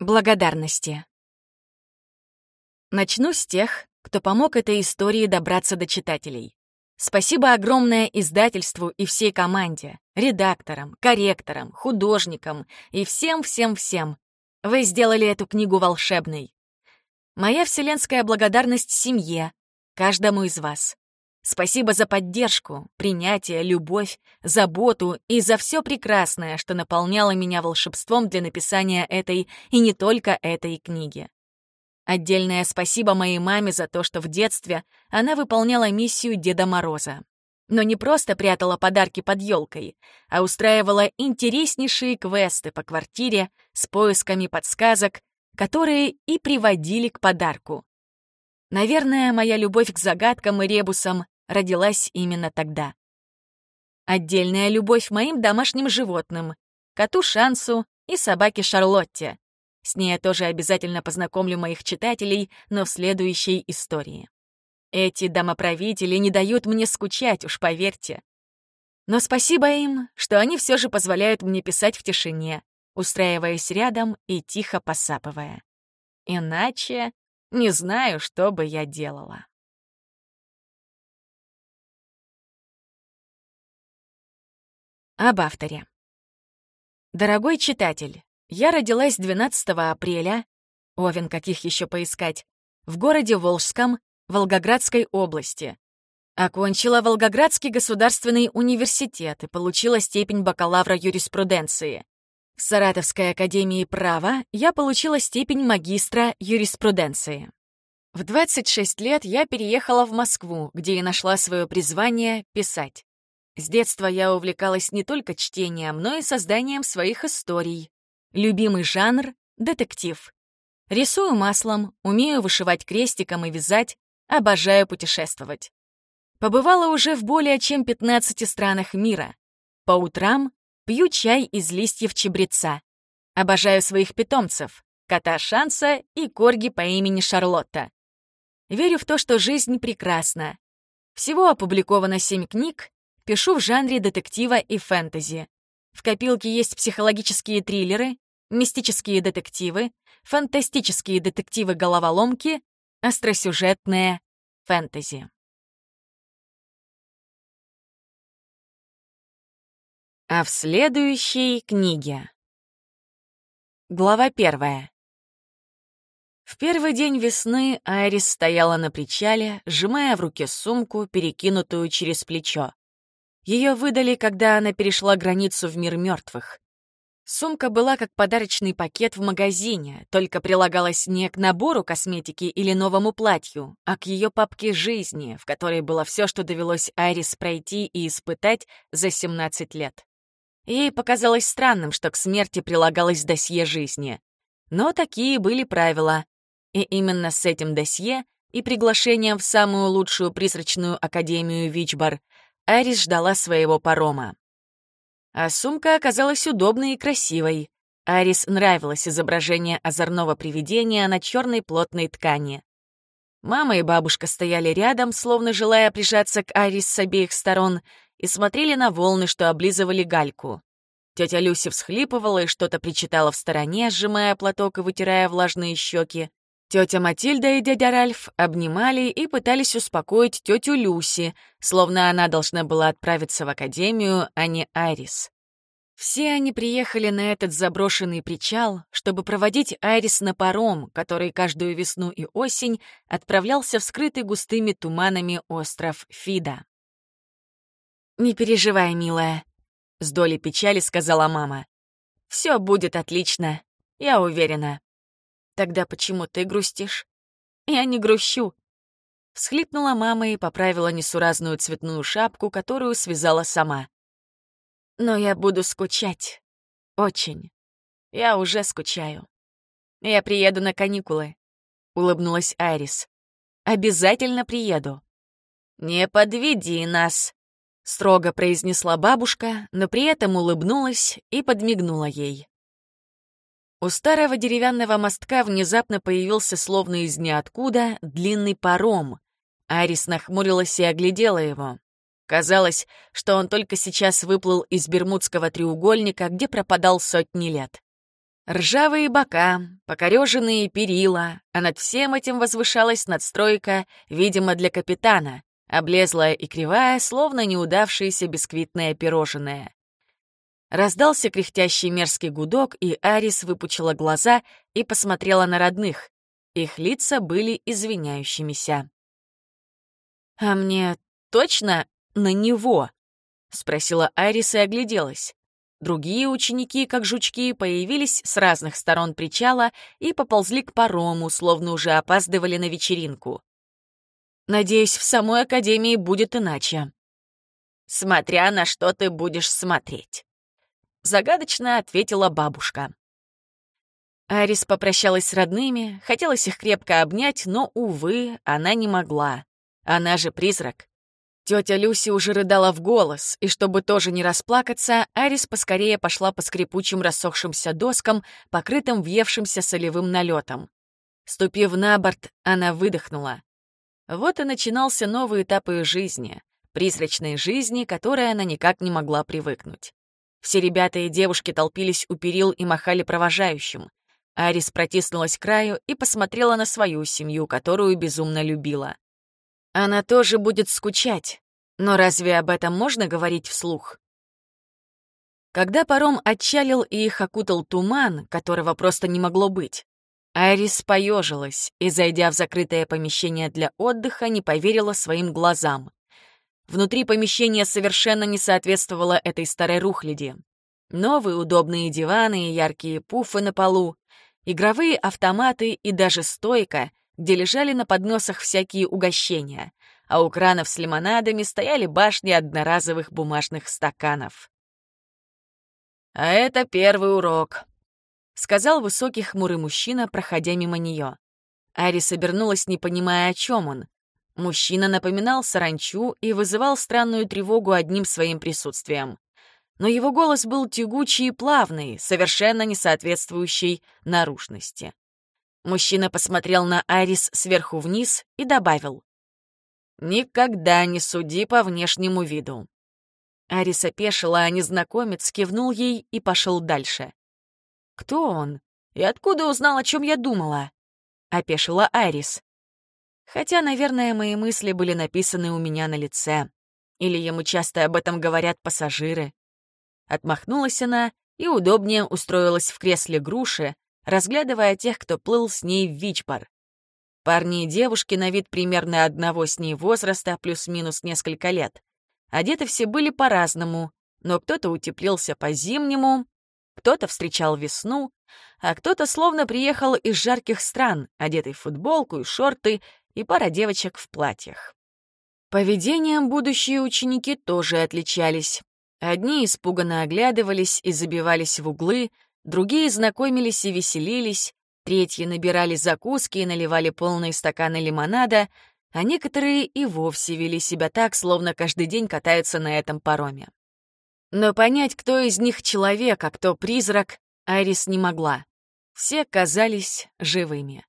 Благодарности. Начну с тех, кто помог этой истории добраться до читателей. Спасибо огромное издательству и всей команде, редакторам, корректорам, художникам и всем-всем-всем. Вы сделали эту книгу волшебной. Моя вселенская благодарность семье, каждому из вас. Спасибо за поддержку, принятие, любовь, заботу и за все прекрасное, что наполняло меня волшебством для написания этой и не только этой книги. Отдельное спасибо моей маме за то, что в детстве она выполняла миссию Деда Мороза. Но не просто прятала подарки под елкой, а устраивала интереснейшие квесты по квартире с поисками подсказок, которые и приводили к подарку. Наверное, моя любовь к загадкам и ребусам родилась именно тогда. Отдельная любовь моим домашним животным, коту Шансу и собаке Шарлотте. С ней я тоже обязательно познакомлю моих читателей, но в следующей истории. Эти домоправители не дают мне скучать, уж поверьте. Но спасибо им, что они все же позволяют мне писать в тишине, устраиваясь рядом и тихо посапывая. Иначе не знаю, что бы я делала. Об авторе. Дорогой читатель, я родилась 12 апреля, овен каких еще поискать, в городе Волжском, Волгоградской области. Окончила Волгоградский государственный университет и получила степень бакалавра юриспруденции. В Саратовской академии права я получила степень магистра юриспруденции. В 26 лет я переехала в Москву, где и нашла свое призвание — писать. С детства я увлекалась не только чтением, но и созданием своих историй. Любимый жанр — детектив. Рисую маслом, умею вышивать крестиком и вязать, обожаю путешествовать. Побывала уже в более чем 15 странах мира. По утрам Пью чай из листьев чебреца. Обожаю своих питомцев — кота Шанса и корги по имени Шарлотта. Верю в то, что жизнь прекрасна. Всего опубликовано семь книг, пишу в жанре детектива и фэнтези. В копилке есть психологические триллеры, мистические детективы, фантастические детективы-головоломки, остросюжетное фэнтези. А в следующей книге. Глава первая. В первый день весны Айрис стояла на причале, сжимая в руке сумку, перекинутую через плечо. Ее выдали, когда она перешла границу в мир мертвых. Сумка была как подарочный пакет в магазине, только прилагалась не к набору косметики или новому платью, а к ее папке жизни, в которой было все, что довелось Айрис пройти и испытать за 17 лет. Ей показалось странным, что к смерти прилагалось досье жизни. Но такие были правила. И именно с этим досье и приглашением в самую лучшую призрачную академию Вичбар Арис ждала своего парома. А сумка оказалась удобной и красивой. Арис нравилось изображение озорного привидения на черной плотной ткани. Мама и бабушка стояли рядом, словно желая прижаться к Арис с обеих сторон, и смотрели на волны, что облизывали гальку. Тетя Люси всхлипывала и что-то причитала в стороне, сжимая платок и вытирая влажные щеки. Тетя Матильда и дядя Ральф обнимали и пытались успокоить тетю Люси, словно она должна была отправиться в академию, а не Айрис. Все они приехали на этот заброшенный причал, чтобы проводить Айрис на паром, который каждую весну и осень отправлялся в скрытый густыми туманами остров Фида. «Не переживай, милая», — с долей печали сказала мама. «Все будет отлично, я уверена». «Тогда почему ты грустишь?» «Я не грущу». Всхлипнула мама и поправила несуразную цветную шапку, которую связала сама. «Но я буду скучать. Очень. Я уже скучаю. Я приеду на каникулы», — улыбнулась Айрис. «Обязательно приеду». «Не подведи нас», строго произнесла бабушка, но при этом улыбнулась и подмигнула ей. У старого деревянного мостка внезапно появился словно из ниоткуда длинный паром. Арис нахмурилась и оглядела его. Казалось, что он только сейчас выплыл из Бермудского треугольника, где пропадал сотни лет. Ржавые бока, покореженные перила, а над всем этим возвышалась надстройка, видимо, для капитана, облезлая и кривая, словно неудавшееся бисквитное пирожное. Раздался кряхтящий мерзкий гудок, и Арис выпучила глаза и посмотрела на родных. Их лица были извиняющимися. «А мне точно на него?» — спросила Арис и огляделась. Другие ученики, как жучки, появились с разных сторон причала и поползли к парому, словно уже опаздывали на вечеринку. Надеюсь, в самой Академии будет иначе. Смотря на что ты будешь смотреть. Загадочно ответила бабушка. Арис попрощалась с родными, хотелось их крепко обнять, но, увы, она не могла. Она же призрак. Тетя Люси уже рыдала в голос, и чтобы тоже не расплакаться, Арис поскорее пошла по скрипучим рассохшимся доскам, покрытым въевшимся солевым налетом. Ступив на борт, она выдохнула. Вот и начинался новый этап ее жизни, призрачной жизни, которой она никак не могла привыкнуть. Все ребята и девушки толпились у перил и махали провожающим. Арис протиснулась к краю и посмотрела на свою семью, которую безумно любила. Она тоже будет скучать, но разве об этом можно говорить вслух? Когда паром отчалил и их окутал туман, которого просто не могло быть, Айрис поежилась и, зайдя в закрытое помещение для отдыха, не поверила своим глазам. Внутри помещения совершенно не соответствовало этой старой рухляди. Новые удобные диваны и яркие пуфы на полу, игровые автоматы и даже стойка, где лежали на подносах всякие угощения, а у кранов с лимонадами стояли башни одноразовых бумажных стаканов. «А это первый урок», — сказал высокий хмурый мужчина, проходя мимо нее. Арис обернулась, не понимая, о чем он. Мужчина напоминал саранчу и вызывал странную тревогу одним своим присутствием. Но его голос был тягучий и плавный, совершенно не соответствующий наружности. Мужчина посмотрел на Арис сверху вниз и добавил. «Никогда не суди по внешнему виду». Арис опешила, а незнакомец кивнул ей и пошел дальше. «Кто он? И откуда узнал, о чем я думала?» — опешила Арис. Хотя, наверное, мои мысли были написаны у меня на лице. Или ему часто об этом говорят пассажиры. Отмахнулась она и удобнее устроилась в кресле груши, разглядывая тех, кто плыл с ней в Вичпар. Парни и девушки на вид примерно одного с ней возраста, плюс-минус несколько лет. Одеты все были по-разному, но кто-то утеплился по-зимнему, кто-то встречал весну, а кто-то словно приехал из жарких стран, одетый в футболку и шорты, и пара девочек в платьях. Поведением будущие ученики тоже отличались. Одни испуганно оглядывались и забивались в углы, Другие знакомились и веселились, третьи набирали закуски и наливали полные стаканы лимонада, а некоторые и вовсе вели себя так, словно каждый день катаются на этом пароме. Но понять, кто из них человек, а кто призрак, Айрис не могла. Все казались живыми.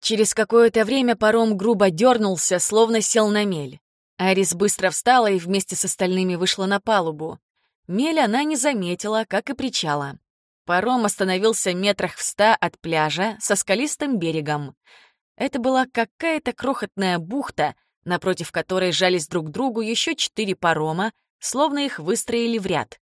Через какое-то время паром грубо дернулся, словно сел на мель. Айрис быстро встала и вместе с остальными вышла на палубу. Мель она не заметила, как и причала. Паром остановился метрах в ста от пляжа со скалистым берегом. Это была какая-то крохотная бухта, напротив которой жались друг к другу еще четыре парома, словно их выстроили в ряд.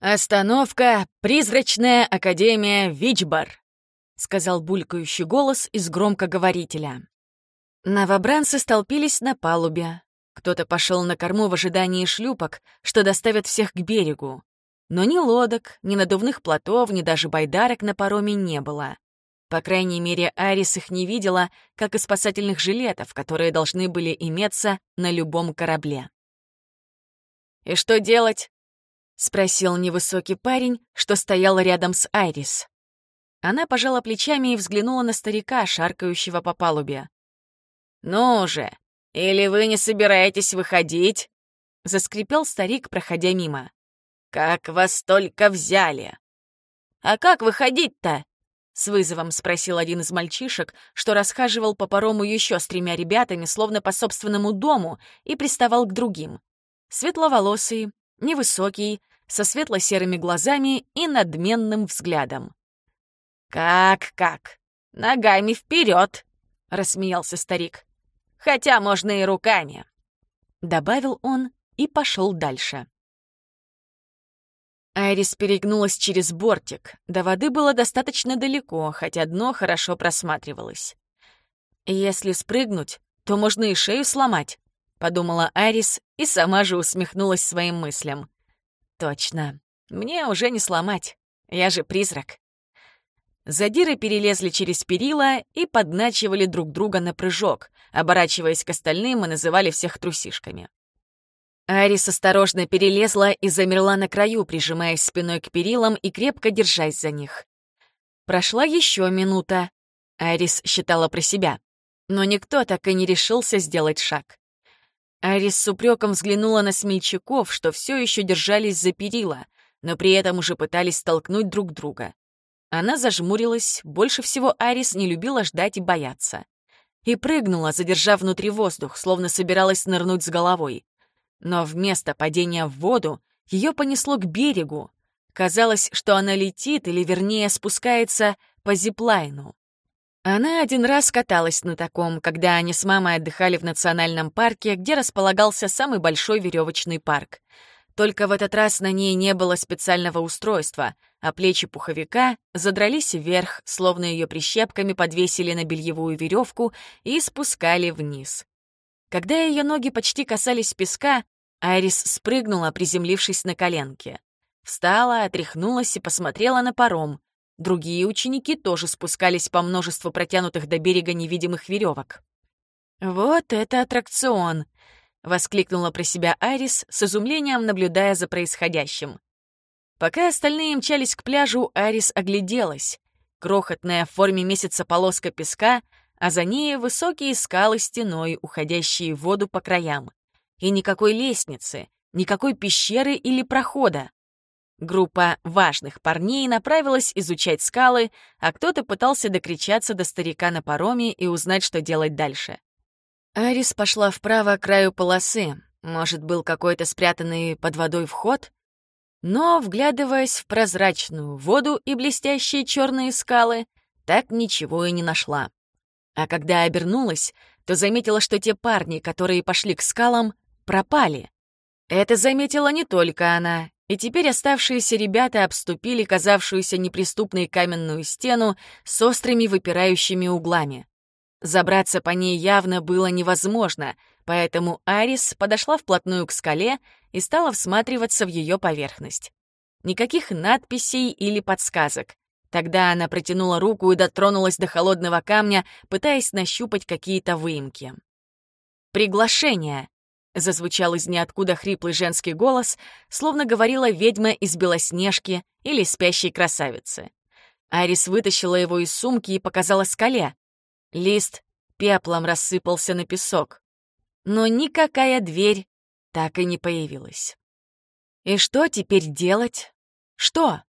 «Остановка — призрачная академия Вичбар», — сказал булькающий голос из громкоговорителя. Новобранцы столпились на палубе. Кто-то пошел на корму в ожидании шлюпок, что доставят всех к берегу. Но ни лодок, ни надувных плотов, ни даже байдарок на пароме не было. По крайней мере, Арис их не видела, как и спасательных жилетов, которые должны были иметься на любом корабле. «И что делать?» — спросил невысокий парень, что стоял рядом с Айрис. Она пожала плечами и взглянула на старика, шаркающего по палубе. «Ну же, или вы не собираетесь выходить?» — заскрипел старик, проходя мимо. «Как вас только взяли!» «А как выходить-то?» — с вызовом спросил один из мальчишек, что расхаживал по парому еще с тремя ребятами, словно по собственному дому, и приставал к другим. Светловолосый, невысокий, со светло-серыми глазами и надменным взглядом. «Как-как? Ногами вперед!» — рассмеялся старик. «Хотя можно и руками!» Добавил он и пошел дальше. Айрис перегнулась через бортик. До воды было достаточно далеко, хотя дно хорошо просматривалось. «Если спрыгнуть, то можно и шею сломать», — подумала Айрис и сама же усмехнулась своим мыслям. «Точно. Мне уже не сломать. Я же призрак». Задиры перелезли через перила и подначивали друг друга на прыжок, оборачиваясь к остальным и называли всех трусишками. Арис осторожно перелезла и замерла на краю, прижимаясь спиной к перилам и крепко держась за них. Прошла еще минута. Арис считала про себя. Но никто так и не решился сделать шаг. Арис с упреком взглянула на смельчаков, что все еще держались за перила, но при этом уже пытались столкнуть друг друга. Она зажмурилась, больше всего Арис не любила ждать и бояться. И прыгнула, задержав внутри воздух, словно собиралась нырнуть с головой. Но вместо падения в воду ее понесло к берегу. Казалось, что она летит, или вернее спускается по зиплайну. Она один раз каталась на таком, когда они с мамой отдыхали в национальном парке, где располагался самый большой веревочный парк. Только в этот раз на ней не было специального устройства, а плечи пуховика задрались вверх, словно ее прищепками подвесили на бельевую веревку и спускали вниз. Когда ее ноги почти касались песка, Айрис спрыгнула, приземлившись на коленки. Встала, отряхнулась и посмотрела на паром. Другие ученики тоже спускались по множеству протянутых до берега невидимых веревок. «Вот это аттракцион!» — воскликнула про себя Айрис, с изумлением наблюдая за происходящим. Пока остальные мчались к пляжу, Айрис огляделась. Крохотная в форме месяца полоска песка, а за ней высокие скалы стеной, уходящие в воду по краям. И никакой лестницы, никакой пещеры или прохода. Группа важных парней направилась изучать скалы, а кто-то пытался докричаться до старика на пароме и узнать, что делать дальше. Арис пошла вправо к краю полосы. Может, был какой-то спрятанный под водой вход? Но, вглядываясь в прозрачную воду и блестящие черные скалы, так ничего и не нашла. А когда обернулась, то заметила, что те парни, которые пошли к скалам, пропали. Это заметила не только она, и теперь оставшиеся ребята обступили казавшуюся неприступной каменную стену с острыми выпирающими углами. Забраться по ней явно было невозможно, поэтому Арис подошла вплотную к скале и стала всматриваться в ее поверхность. Никаких надписей или подсказок. Тогда она протянула руку и дотронулась до холодного камня, пытаясь нащупать какие-то выемки. «Приглашение!» Зазвучал из ниоткуда хриплый женский голос, словно говорила ведьма из Белоснежки или спящей красавицы. Арис вытащила его из сумки и показала скале. Лист пеплом рассыпался на песок. Но никакая дверь так и не появилась. И что теперь делать? Что?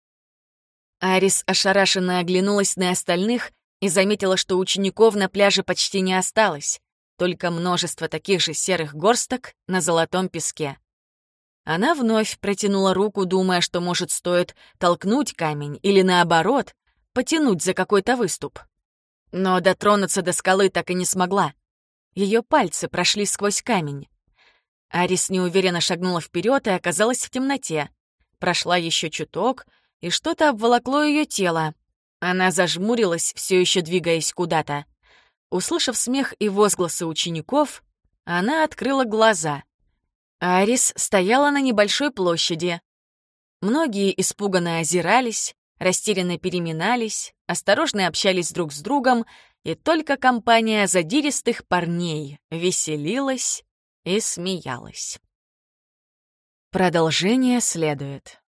Арис ошарашенно оглянулась на остальных и заметила, что учеников на пляже почти не осталось только множество таких же серых горсток на золотом песке. Она вновь протянула руку, думая, что, может, стоит толкнуть камень или, наоборот, потянуть за какой-то выступ. Но дотронуться до скалы так и не смогла. Ее пальцы прошли сквозь камень. Арис неуверенно шагнула вперед и оказалась в темноте. Прошла еще чуток, и что-то обволокло ее тело. Она зажмурилась, все еще двигаясь куда-то. Услышав смех и возгласы учеников, она открыла глаза. Арис стояла на небольшой площади. Многие испуганно озирались, растерянно переминались, осторожно общались друг с другом, и только компания задиристых парней веселилась и смеялась. Продолжение следует.